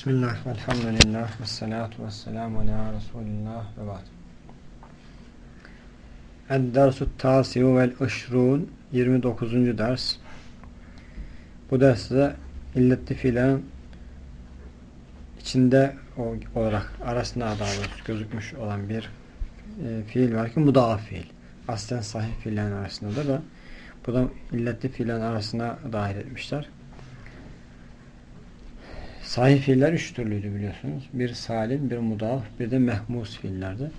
Bismillah, velhamdülillah, ve salatu ve selamu ala Resulillah ve ba'd. Ed-dersu tasiu vel ışrun 29. ders. Bu derste illetli fiilen içinde olarak arasında daha doğrusu gözükmüş olan bir e, fiil var ki mudaaf fiil. Aslen sahih fiillerin arasındadır da bu da illetli fiilen arasına dahil etmişler. Sahih fiiller üç türlüydü biliyorsunuz. Bir salim, bir mudaf, bir de mehmus fiillerdi.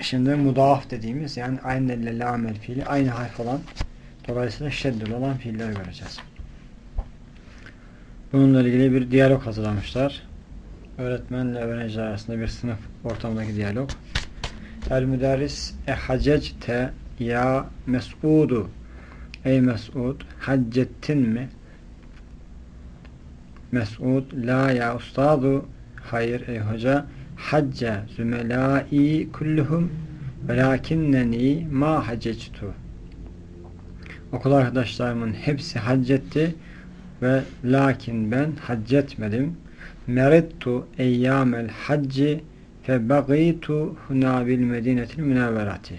Şimdi mudaf dediğimiz yani aynı elle lamel fiili aynı harf olan dolayısıyla şeddül olan fiilleri göreceğiz. Bununla ilgili bir diyalog hazırlamışlar. Öğretmenle öğrenci arasında bir sınıf ortamındaki diyalog. El müderris e hacecte ya mes'udu Ey Mes'ud haccettin mi? Mes'ud la ya ustadu hayır ey hoca hacce zümelai kulluhum velakinneni ma haccectu okul arkadaşlarımın hepsi haccetti ve lakin ben haccetmedim merittu eyyamel hacci fe bagitu huna bil medinetil münevverati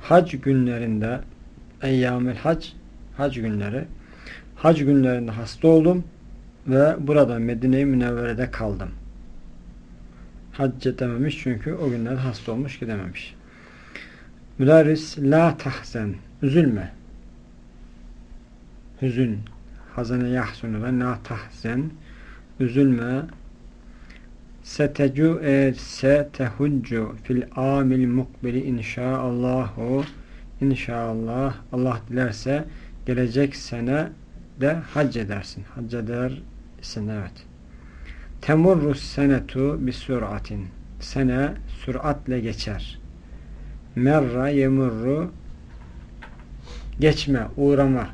hac günlerinde eyyamel hac hac günleri hac günlerinde hasta oldum ve burada Medine-i Münevvere'de kaldım. Hac edememiş çünkü o günlerde hasta olmuş gidememiş. Müderris la tahzen üzülme. Hüzün hazane yahsunu ve la tahzen üzülme setecu e setehuncu fil amil mukbili inşaallahu inşallah Allah dilerse gelecek sene de hac edersin. Hac edersin evet. Temurrus senetu bi süratin. Sene süratle geçer. Merra yemurru geçme, uğrama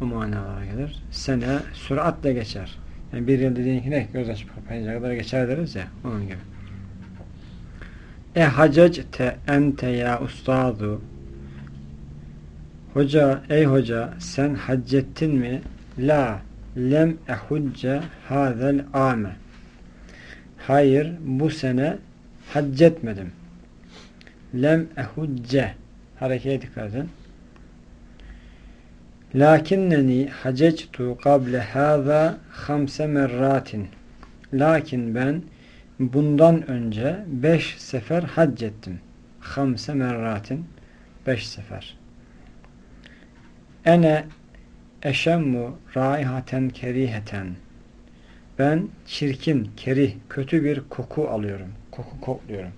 o manalara gelir. Sene süratle geçer. Yani bir yıl dediğin ki ne? Göz açıp kapayınca kadar geçer deriz ya. Onun gibi. E hacecte ente ya ustadu Hoca, ey hoca sen haccettin mi? La lem ehucce hazel ame. Hayır bu sene haccetmedim. Lem ehucce. Harekete dikkat edin. Lakinneni hacectu kable haza hamse merratin. Lakin ben bundan önce beş sefer hac ettim. Hamse merratin. Beş sefer. Ene eşemmu raihaten keriheten. Ben çirkin, kerih, kötü bir koku alıyorum. Koku kokluyorum.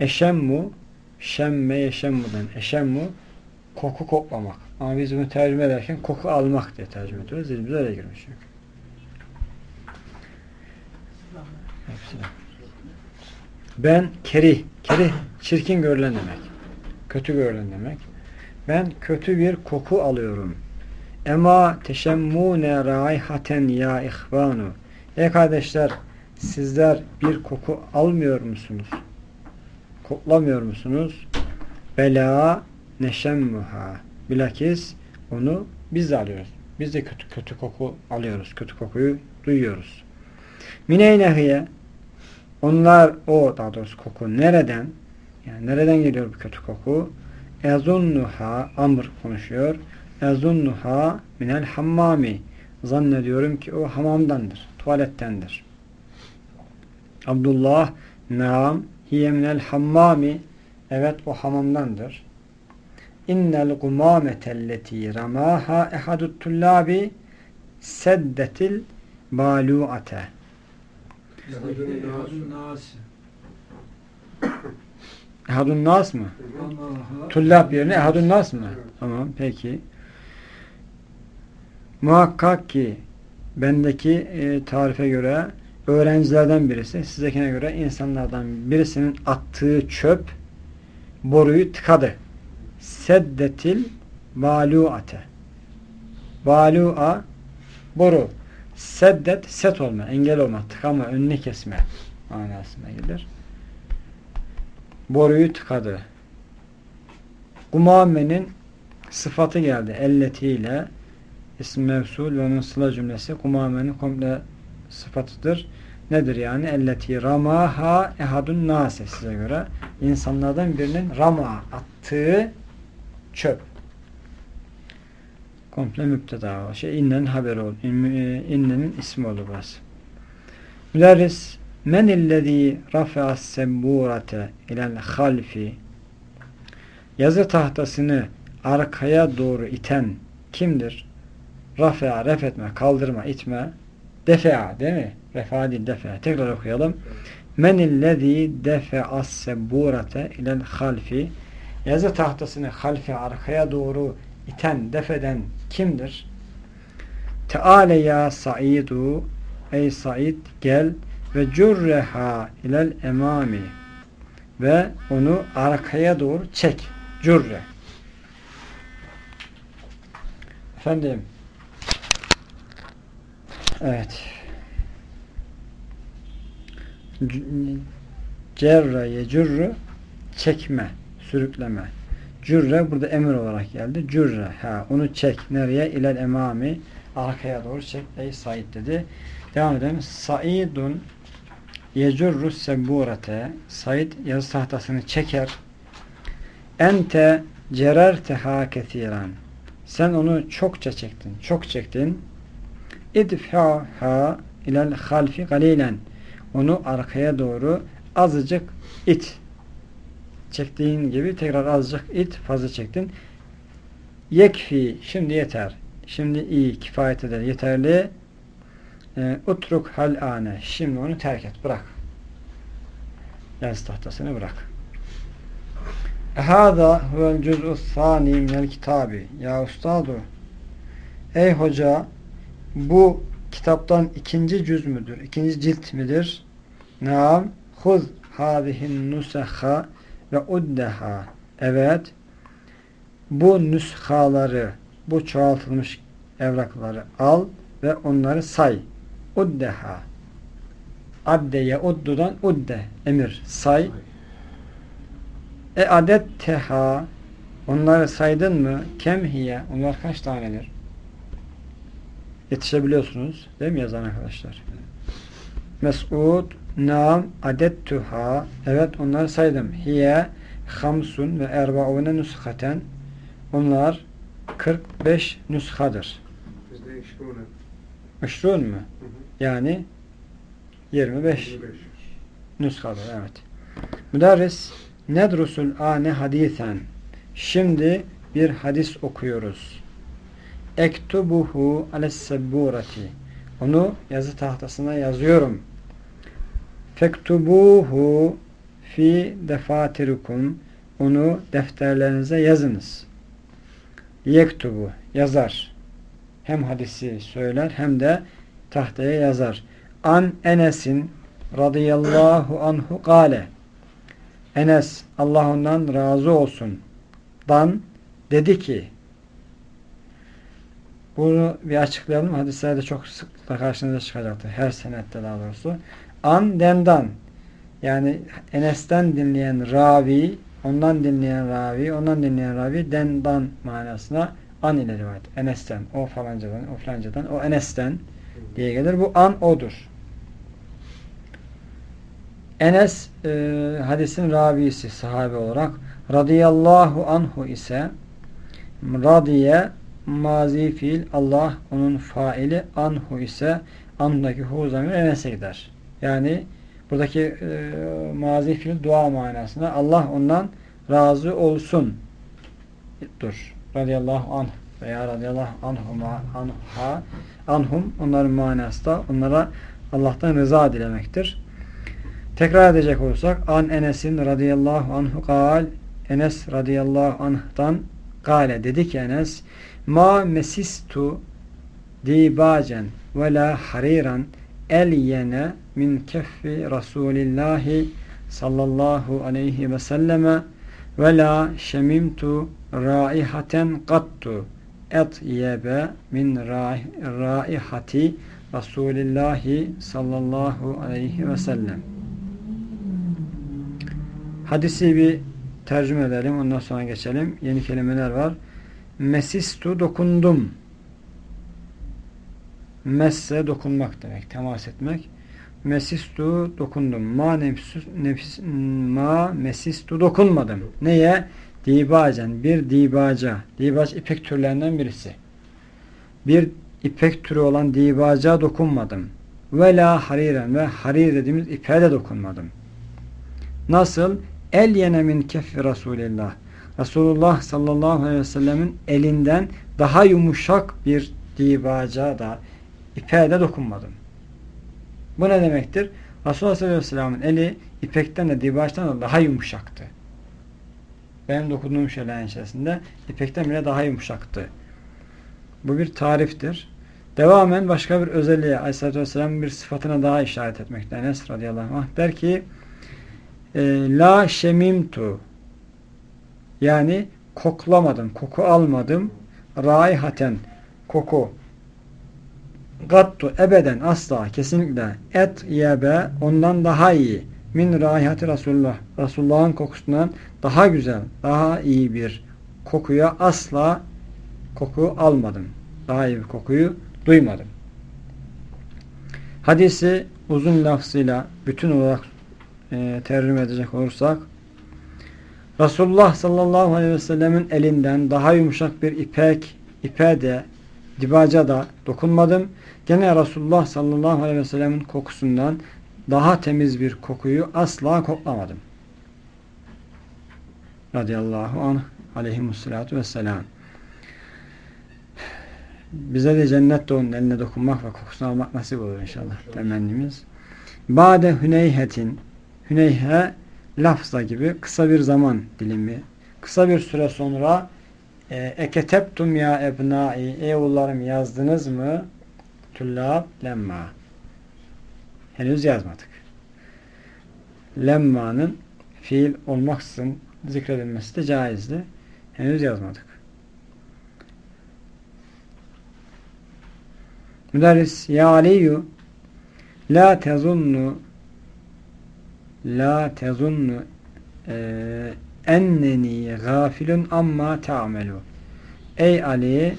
Eşemmu şemme yeşemmudan eşemmu koku koklamak. Ama biz bunu tercüme ederken koku almak diye tercüme ediyoruz. Dilimiz öyle girmiş çünkü. Ben kerih, kerih çirkin görülen demek. Kötü görülen demek. Ben kötü bir koku alıyorum. Ema teşemmune raihaten ya ihvanu. Ey kardeşler sizler bir koku almıyor musunuz? Koklamıyor musunuz? Bela neşemmuha. Bilakis onu biz de alıyoruz. Biz de kötü kötü koku alıyoruz. Kötü kokuyu duyuyoruz. Mineynehiye onlar o daha doğrusu koku nereden? Yani nereden geliyor bu kötü koku? Ezunnuha Amr konuşuyor. Ezunnuha minel hammami zannediyorum ki o hamamdandır. Tuvalettendir. Abdullah Naam hiye minel hammami evet o hamamdandır. İnnel gumametelleti ramaha ehadut tullabi seddetil baluate Ehadun Nas mı? Tullab yerine Ehadun Nas mı? Tamam peki. Muhakkak ki bendeki e, tarife göre öğrencilerden birisi, sizdekine göre insanlardan birisinin attığı çöp boruyu tıkadı. Seddetil valuate. Valua boru. Seddet set olma, engel olma, tıkama, önünü kesme manasına gelir boruyu tıkadı. Umamenin sıfatı geldi elletiyle isim mevsul ve onun sıla cümlesi kumamenin komple sıfatıdır. Nedir yani? Elleti ramaha ehadun nase size göre. insanlardan birinin rama attığı çöp. Komple müpteda o. Şey, innenin haberi oldu. İnnenin ismi oldu burası. Müderris men illezî rafe'as semburate ilel halfi yazı tahtasını arkaya doğru iten kimdir? Rafe'a, refetme, kaldırma, itme defe'a değil mi? Refa değil defe'a. Tekrar okuyalım. Men illezî defe'as semburate ilel halfi yazı tahtasını halfe arkaya doğru iten, defeden kimdir? Teale ya Saidu ey Said gel ve cürreha ilel emami ve onu arkaya doğru çek. Cürre. Efendim evet cerre yecürrü çekme, sürükleme. Cürre burada emir olarak geldi. Cürre. Ha, onu çek. Nereye? İlel emami. Arkaya doğru çek. Ey Said dedi. Devam edelim. Saidun yecurru sebburete. Said yazı tahtasını çeker. Ente cererteha kethiran. Sen onu çokça çektin. Çok çektin. İdfa'ha ilel halfi galilen. Onu arkaya doğru azıcık it çektiğin gibi tekrar azıcık it fazla çektin. Yekfi şimdi yeter. Şimdi iyi kifayet eder. Yeterli. Utruk hal ane. Şimdi onu terk et. Bırak. Yazı tahtasını bırak. Hâzâ huvel cüz'u thâni minel kitabi. Ya ustadu ey hoca bu kitaptan ikinci cüz müdür? İkinci cilt midir? Naam. Huz hâzihin nuseha ve uddeha evet bu nüshaları bu çoğaltılmış evrakları al ve onları say uddeha addeye uddudan udde emir say e adet teha onları saydın mı kemhiye onlar kaç tanedir yetişebiliyorsunuz değil mi yazan arkadaşlar Mes'ud Nam adettuha evet onları saydım. Hiye hamsun ve erbaune nushaten onlar 45 nushadır. Bizde. Işrun mu? Hı hı. Yani 25 25. nushadır evet. Müderris nedrusul ane hadisen şimdi bir hadis okuyoruz. Ektubuhu alessebburati onu yazı tahtasına yazıyorum. Fektubuhu fi defatirikum onu defterlerinize yazınız. Yektubu yazar. Hem hadisi söyler hem de tahtaya yazar. An Enes'in radıyallahu anhu gale Enes Allah ondan razı olsun dan dedi ki bunu bir açıklayalım. Hadislerde çok sıklıkla karşınıza çıkacaktır. Her senette daha doğrusu. An dendan. Yani Enes'ten dinleyen ravi, ondan dinleyen ravi, ondan dinleyen ravi dendan manasına an ile rivayet. Enes'ten, o falancadan, o falancadan, o Enes'ten diye gelir. Bu an odur. Enes e, hadisin ravisi sahabe olarak radıyallahu anhu ise radiye mazi fiil Allah onun faili anhu ise anhudaki hu zamir Enes'e gider. Yani buradaki e, mazi fiil dua manasında Allah ondan razı olsun. Dur. Radıyallahu anh veya radıyallahu anhuma anha anhum onların manası da onlara Allah'tan rıza dilemektir. Tekrar edecek olursak an Enes'in radıyallahu anhu kal Enes radıyallahu anh'tan kale dedi ki Enes ma mesistu dibacen ve la hariran elyene min keffi Resulillahi sallallahu aleyhi ve selleme ve la şemimtu raihaten kattu etyebe min raihati Resulillahi sallallahu aleyhi ve sellem hadisi bir tercüme edelim ondan sonra geçelim yeni kelimeler var mesistu dokundum Messe dokunmak demek. Temas etmek. Mesistu dokundum. Ma nefis, nefis ma mesistu dokunmadım. Neye? Dibacen. Bir dibaca. Dibac ipek türlerinden birisi. Bir ipek türü olan dibaca dokunmadım. Ve la hariren ve harir dediğimiz ipeğe de dokunmadım. Nasıl? El yene min keffi Resulillah. Resulullah sallallahu aleyhi ve sellemin elinden daha yumuşak bir dibaca da ipeğe de dokunmadım. Bu ne demektir? Resulullah sallallahu aleyhi ve sellemin eli ipekten de dibaçtan da daha yumuşaktı. Benim dokunduğum şeylerin içerisinde ipekten bile daha yumuşaktı. Bu bir tariftir. Devamen başka bir özelliğe Aleyhisselatü Vesselam bir sıfatına daha işaret etmekte. Enes radıyallahu anh der ki e, La şemimtu yani koklamadım, koku almadım. Raihaten koku gattu ebeden asla kesinlikle et yebe ondan daha iyi min raihati Resulullah Resulullah'ın kokusundan daha güzel daha iyi bir kokuya asla koku almadım. Daha iyi bir kokuyu duymadım. Hadisi uzun lafzıyla bütün olarak e, tercüme edecek olursak Resulullah sallallahu aleyhi ve sellemin elinden daha yumuşak bir ipek ipe de dibaca da dokunmadım. Gene Resulullah sallallahu aleyhi ve sellemin kokusundan daha temiz bir kokuyu asla koklamadım. Radiyallahu anh aleyhimussalatu vesselam. Bize de cennette onun eline dokunmak ve kokusunu almak nasip olur inşallah. Temennimiz. Bade hüneyhetin hüneyhe lafza gibi kısa bir zaman dilimi. Kısa bir süre sonra e, eketeptum ya ebnai ey oğullarım yazdınız mı? Tullab lemma. Henüz yazmadık. Lemma'nın fiil olmaksızın zikredilmesi de caizdi. Henüz yazmadık. Müderris ya Aliyu la tezunnu la tezunnu e, enneni gafilun amma ta'melu Ey Ali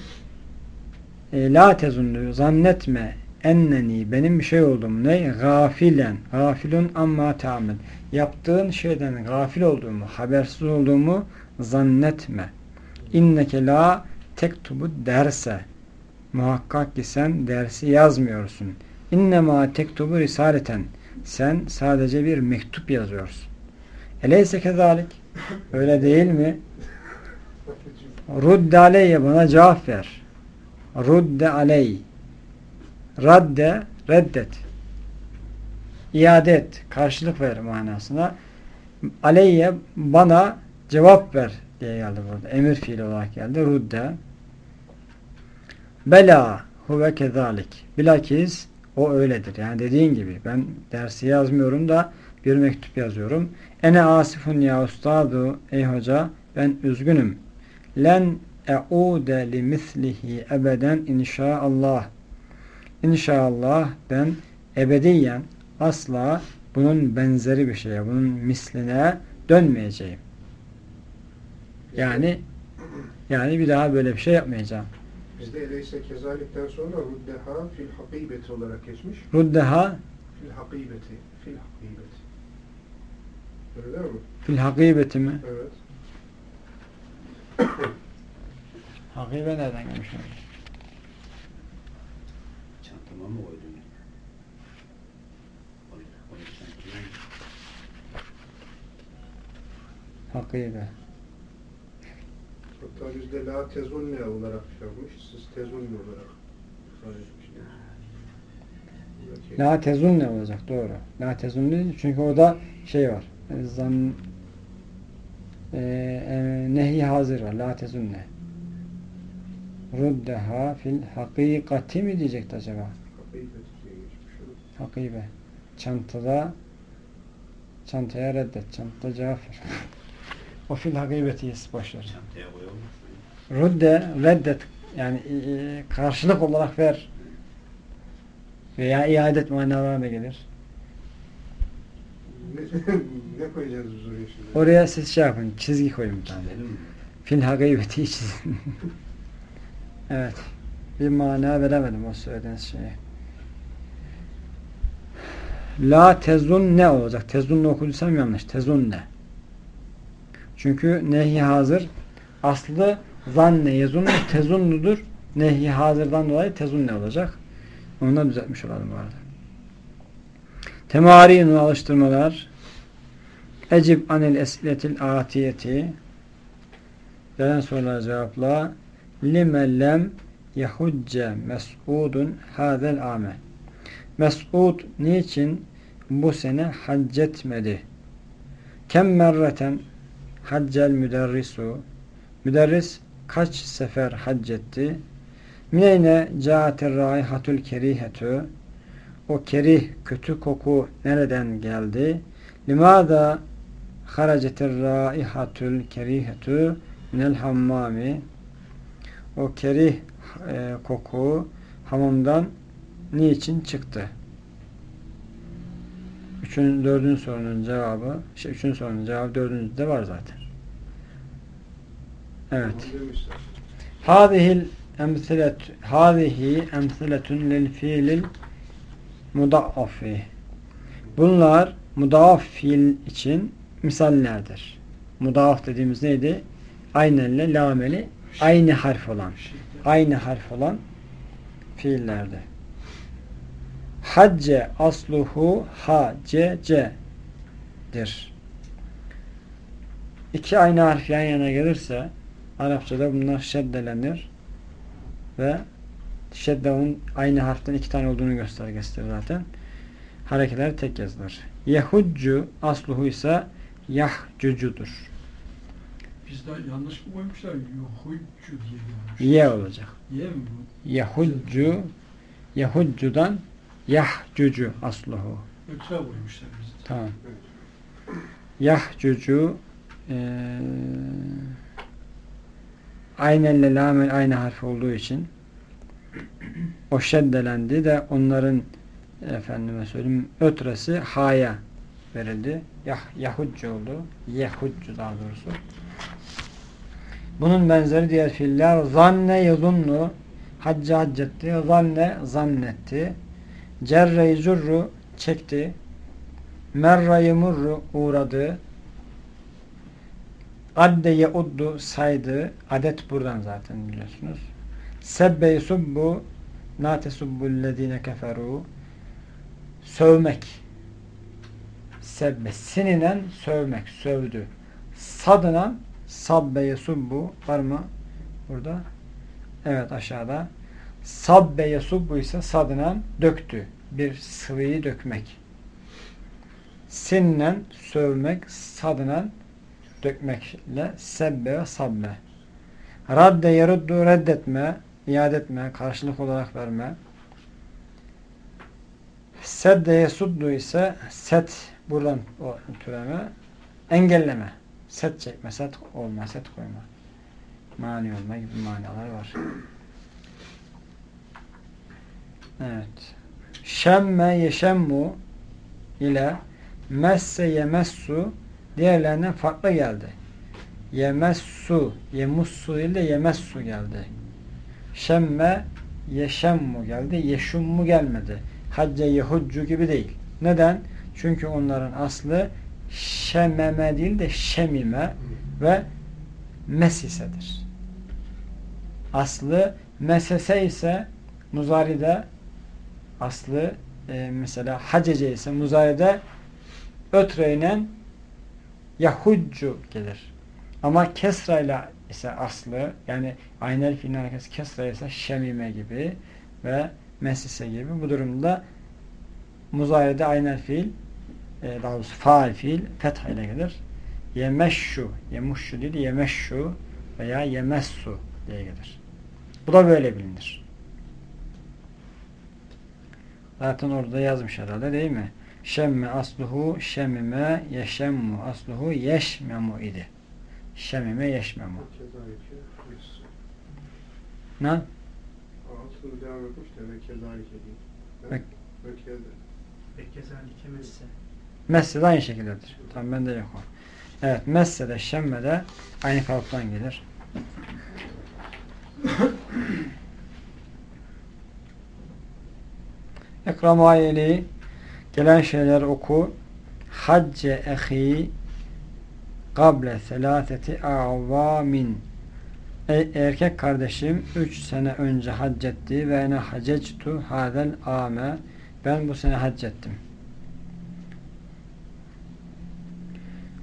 e, la tezunnu zannetme enneni benim bir şey oldum ne? Gafilen gafilun amma ta'mel yaptığın şeyden gafil olduğumu habersiz olduğumu zannetme. İnneke la tektubu derse. Muhakkak ki sen dersi yazmıyorsun. İnnema tektubu risaleten. Sen sadece bir mektup yazıyorsun. Eleyse kezalik öyle değil mi? Rudde aleyye bana cevap ver. Rudde aley radde reddet. İade et karşılık ver manasına. Aleyye bana cevap ver diye geldi burada. Emir fiili olarak geldi. Rudde. Bela huve kezalik. Bilakis o öyledir. Yani dediğin gibi ben dersi yazmıyorum da bir mektup yazıyorum. Ene asifun ya ustadu ey hoca ben üzgünüm. Len e'ude li mislihi ebeden inşaallah. İnşallah ben ebediyen asla bunun benzeri bir şeye, bunun misline dönmeyeceğim. Yani yani bir daha böyle bir şey yapmayacağım. Bizde eleyse kezalikten sonra ruddeha fil hakibeti olarak geçmiş. Ruddeha Fil hakibeti. Fil hakibeti. Öyle mi? fil hakibeti mi? Evet. Hakibe nereden gelmiş? Çantama mı koydun? Hakibe. Hatta bizde la tezunne olarak yapmış. Siz tezunne olarak La tezunne olacak doğru. La tezunne çünkü orada şey var. Zan e, e, nehi hazır var. La tezunne. Ruddeha fil hakikati mi diyecekti acaba? Hakibeti. Hakibe. Çantada çantaya reddet. Çantada cevap ver. o fil hakibetiyiz boşver. Çantaya koyalım. Rudde reddet yani e, karşılık olarak ver. Veya iade et manalarına gelir. Ne, koyacağız biz oraya şimdi? Oraya siz şey yapın. Çizgi koyun bir tane. Fil hakibeti çizin. evet. bir mana veremedim o söylediğiniz şeyi. La tezun ne olacak? Tezun ne okuduysam yanlış. Tezun ne? Çünkü nehi hazır aslı zanne yezunnu tezunnudur. Nehi hazırdan dolayı tezun ne olacak? Onu da düzeltmiş olalım bu arada. Temarinu alıştırmalar Ecib anil esiletil atiyeti Gelen sorulara cevapla Lime lem yehucce mes'udun hadel ame Mes'ud niçin bu sene hac etmedi? Kem merreten haccel müderrisu Müderris kaç sefer hac etti? Mineyne caatir raihatul kerihetü O kerih kötü koku nereden geldi? Limada haracetir raihatul kerihetü minel hammami O kerih e, koku hamamdan niçin çıktı? Üçün, dördüncü sorunun cevabı, şey, üçüncü sorunun cevabı dördüncü de var zaten. Evet. Hâzihil emsilet hâzihi emsiletun lil fiilil mudaffi. Bunlar mudaaf fiil için misallerdir. Mudaaf dediğimiz neydi? Aynenle lameli aynı harf olan aynı harf olan fiillerdi. Hacce asluhu ha ce ce'dir. İki aynı harf yan yana gelirse Arapçada bunlar şeddelenir ve şeddenin aynı harften iki tane olduğunu göstergesidir zaten. Hareketler tek yazılır. Yehuccu asluhu ise yahcucudur. Bizde yanlış mı koymuşlar? Yuhuycu diye gelmiş. Ye olacak. Ye mi bu? Yehuccu Yehuccudan yahcucu asluhu. Ötre koymuşlar bizde. Tamam. Yahcucu eee aynenle lamel aynı harf olduğu için o şeddelendi de onların efendime söyleyeyim ötresi ha'ya verildi. Yah, Yahudcu oldu. Yehudcu daha doğrusu. Bunun benzeri diğer fiiller zanne yazunnu hacca haccetti zanne zannetti cerre zurru çekti. Merra yemurru uğradı. Adde yeuddu saydı. Adet buradan zaten biliyorsunuz. Sebbe yusubbu la tesubbullezine keferu. Sövmek. Sebbe. Sininen sövmek. Sövdü. Sadınan sabbe yesubbu var mı? Burada. Evet aşağıda. Sabbe yesubbu ise sadınan döktü bir sıvıyı dökmek. Sinnen sövmek sadınan dökmekle sebbe ve sabbe. Radde yeruddu reddetme iade etme, karşılık olarak verme. Sedde yesuddu ise set buradan o türeme engelleme. Set çekme, set olma, set koyma. Mani olma gibi manalar var. Evet şemme yeşemmu ile messe yemessu diğerlerinden farklı geldi. Yemessu, yemussu de yemessu geldi. Şemme, yeşemmu geldi. Yeşummu gelmedi. Hacce yehuccu gibi değil. Neden? Çünkü onların aslı şememe değil de şemime ve mesisedir. Aslı mesese ise muzaride aslı e, mesela hacece ise muzaride ötreyle Yahuccu gelir. Ama kesra ile ise aslı yani aynel fiilin harekesi kesra ise şemime gibi ve mesise gibi bu durumda muzayede aynel fiil e, daha doğrusu faal fiil fetha ile gelir. Yemeşşu, yemuşşu değil yemeşşu veya yemessu diye gelir. Bu da böyle bilinir. Zaten orada yazmış herhalde değil mi? Şemme asluhu şemime yeşemmu asluhu yeşmemu idi. Şemime yeşmemu. Ne? Altını devam etmiş de ve kezalike değil. Ve kezalike messe. Messe de aynı şekildedir. Tamam bende yok o. Evet messe de şemme de aynı kalıptan gelir. Ekramayeli gelen şeyler oku. Hacce ehi kable selaseti avamin Ey erkek kardeşim 3 sene önce haccetti ve ene haccectu hadel ame ben bu sene haccettim.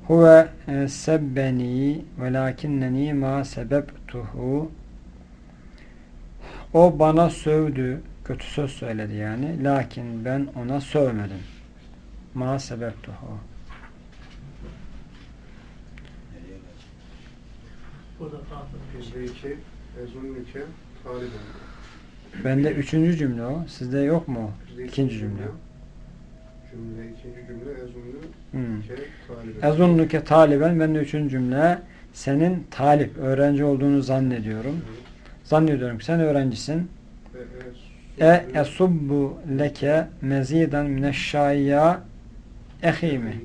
Huve e, sebbeni velakinneni ma sebebtuhu O bana sövdü, kötü söz söyledi yani. Lakin ben ona sövmedim. Ma ezunnike taliben. Bende üçüncü cümle o. Sizde yok mu? İkinci cümle. Cümle, ikinci cümle Hmm. ke taliben. Taliben. Ben de üçüncü cümle. Senin talip, öğrenci olduğunu zannediyorum. Zannediyorum ki sen öğrencisin. E esubbu leke meziden mineşşayya ehi mi?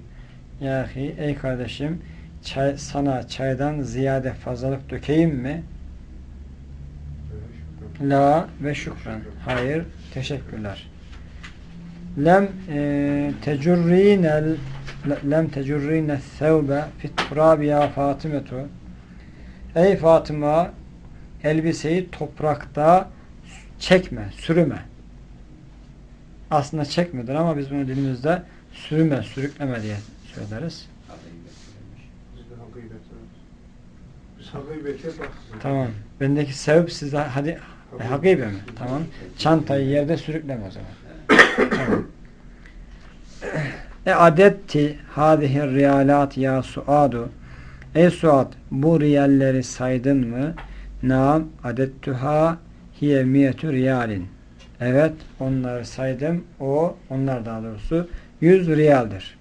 Ya ahi, ey kardeşim çay, sana çaydan ziyade fazlalık dökeyim mi? La ve şükran. Hayır, teşekkürler. Lem e, tecurrinel lem tecurrine sevbe fit turabi ya Fatimetu Ey Fatıma elbiseyi toprakta çekme, sürüme. Aslında çekmedir ama biz bunu dilimizde sürüme, sürükleme diye söyleriz. Tamam. Bendeki sevip sizde hadi e, hakibe mi? Tamam. Çantayı yerde sürükleme o zaman. E adetti hadihi riyalat ya suadu Ey Suad bu riyalleri saydın mı? Naam adettuha hiye miyetü riyalin. Evet onları saydım. O onlar daha doğrusu 100 riyaldir.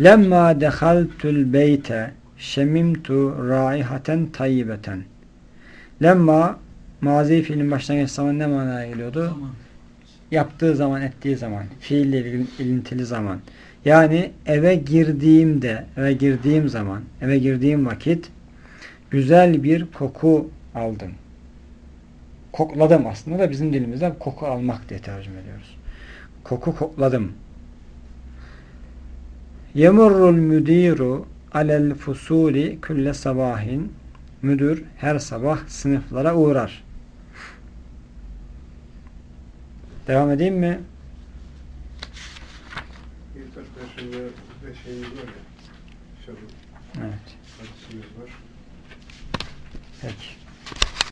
Lemma dehaltul beyte şemimtu raihaten tayyibeten. Lemma mazi fiilin başına geç zaman ne manaya geliyordu? Tamam. yaptığı zaman, ettiği zaman, fiille ilintili zaman. Yani eve girdiğimde, eve girdiğim zaman, eve girdiğim vakit güzel bir koku aldım. Kokladım aslında da bizim dilimizde koku almak diye tercüme ediyoruz. Koku kokladım. Yemurrul müdiru alel fusuli külle sabahin Müdür her sabah sınıflara uğrar. Devam edeyim mi? Evet.